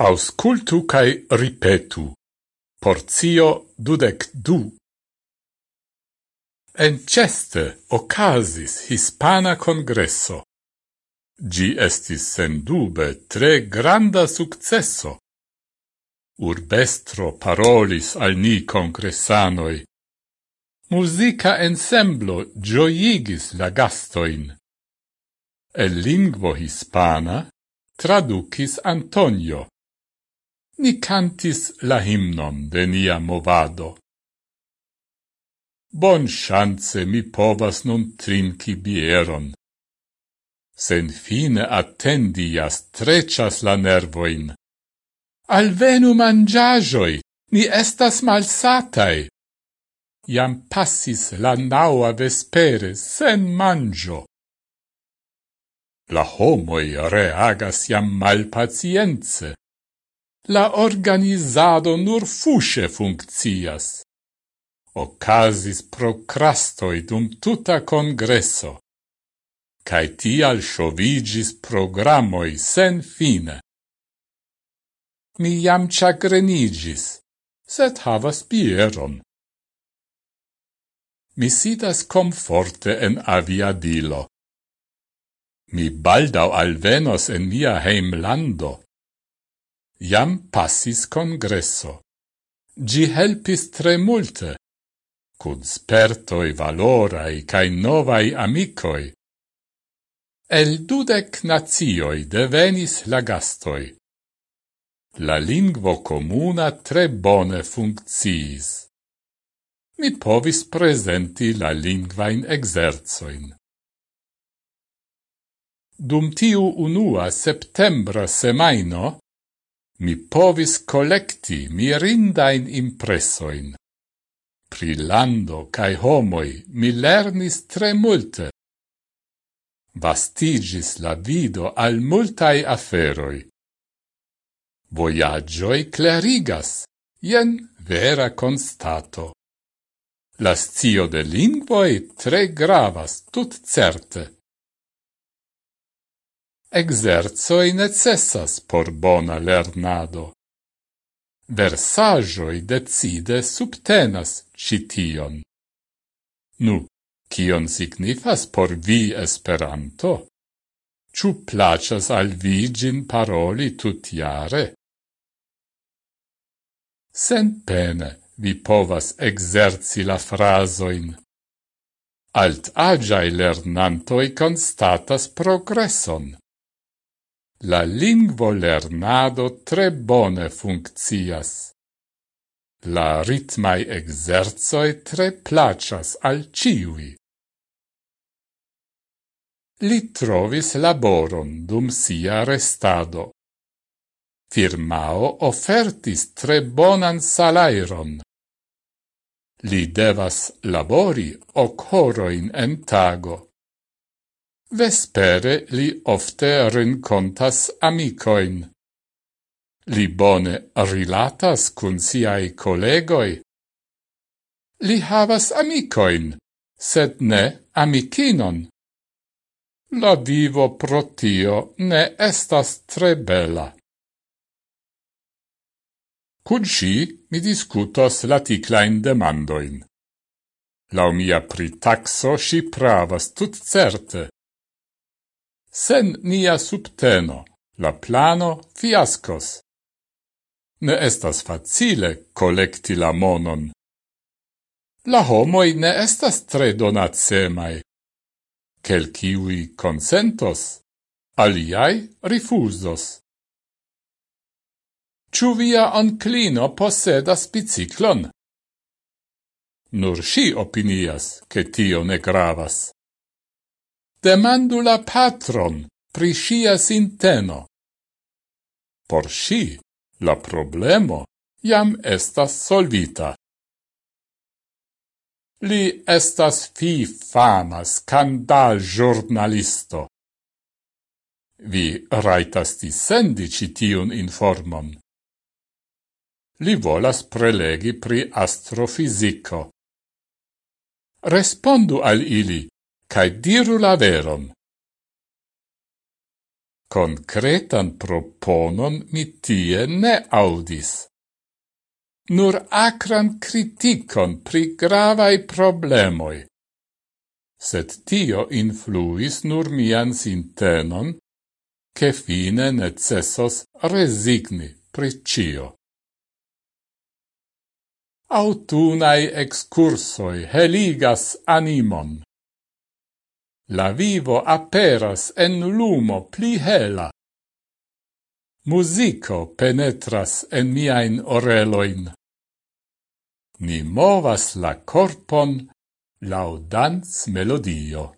Auscultu cae ripetu. Porzio dudec du. En Ceste ocasis Hispana Congresso. Gi estis sendube tre granda successo. Urbestro parolis al ni congressanoi. Musica ensemblo gioigis la gastoin. El lingvo hispana traducis Antonio ni cantis la himnon de nia movado. Bon chance mi povas nun trinci bieron. Sen fine attendi jas la nervoin. Alvenu mangiagioi, ni estas malsatai. Iam passis la naua vespere sen mangio. La homoi reagas iam malpacienze la organizado nur fusce funccias. Ocasis procrastoi dum tuta congresso, cae tial sciovigis programmoi sen fine. Mi jam chagrenigis, sed havas pieron. Mi sidas comforte en aviadilo. Mi baldau alvenos en mia heimlando. Jam passis congresso. Gi helpis tre multe. Cun spertoi valorai cae novai amicoi. El dudec nazioi devenis la gastoi. La lingvo comuna tre bone funcciis. Mi povis presenti la lingvain exerzoin. Dum tiu unua septembra semaino, mi povis collecti mirindain impressoin. Pri lando cae homoi mi lernis tre multe. Vastigis la vido al multai aferoi. Voyagioi clarigas, jen vera constato. La stio de lingvoi tre gravas, tut certe exerzoi necessas por bona lernado. Versajoi decide subtenas cition. Nu, kion signifas por vi Esperanto? Ciu placas al vi gin paroli tutiare? Sen pene vi povas exerci la frasoin. Alt agiai lernantoi constatas progresson la lingvo lernado tre bone funccias. La ritmai exerzoi tre placas al ciui. Li trovis laboron dum sia restado. Firmao offertis tre bonan salairon. Li devas labori oc horoin en tago Vespere li ofte rincontas amicoin. Li bone rilatas cun siai collegoi. Li havas amicoin, sed ne amicinon. La vivo pro tio ne estas tre bella. Cun si mi discutos laticlain demandoin. Lau mia pritaxo si pravas tut certe sen nia subteno, la plano fiascos. Ne estas facile collecti la monon. La homoi ne estas tre donatsemai. Celciui consentos, aliai rifusos. Ciu via onclino posedas biciclon? Nur si opinias che tio ne gravas. Demandu la patron pri sia sinteno. Por si, la problemo jam estas solvita. Li estas fi fama scandal giornalisto. Vi raitas disendi citiun informon. Li volas prelegi pri astrofisico. Respondu al ili cae diru la veron. Concretan proponon mi tie ne audis. Nur acran criticon pri gravai problemoi. Sed tio influis nur mian sintenon, che fine necessos resigni pri cio. Autunae excursoi heligas animon La vivo aperas en lumo pli hela. Musico penetras en miain oreloin. Ni movas la corpon laudans melodio.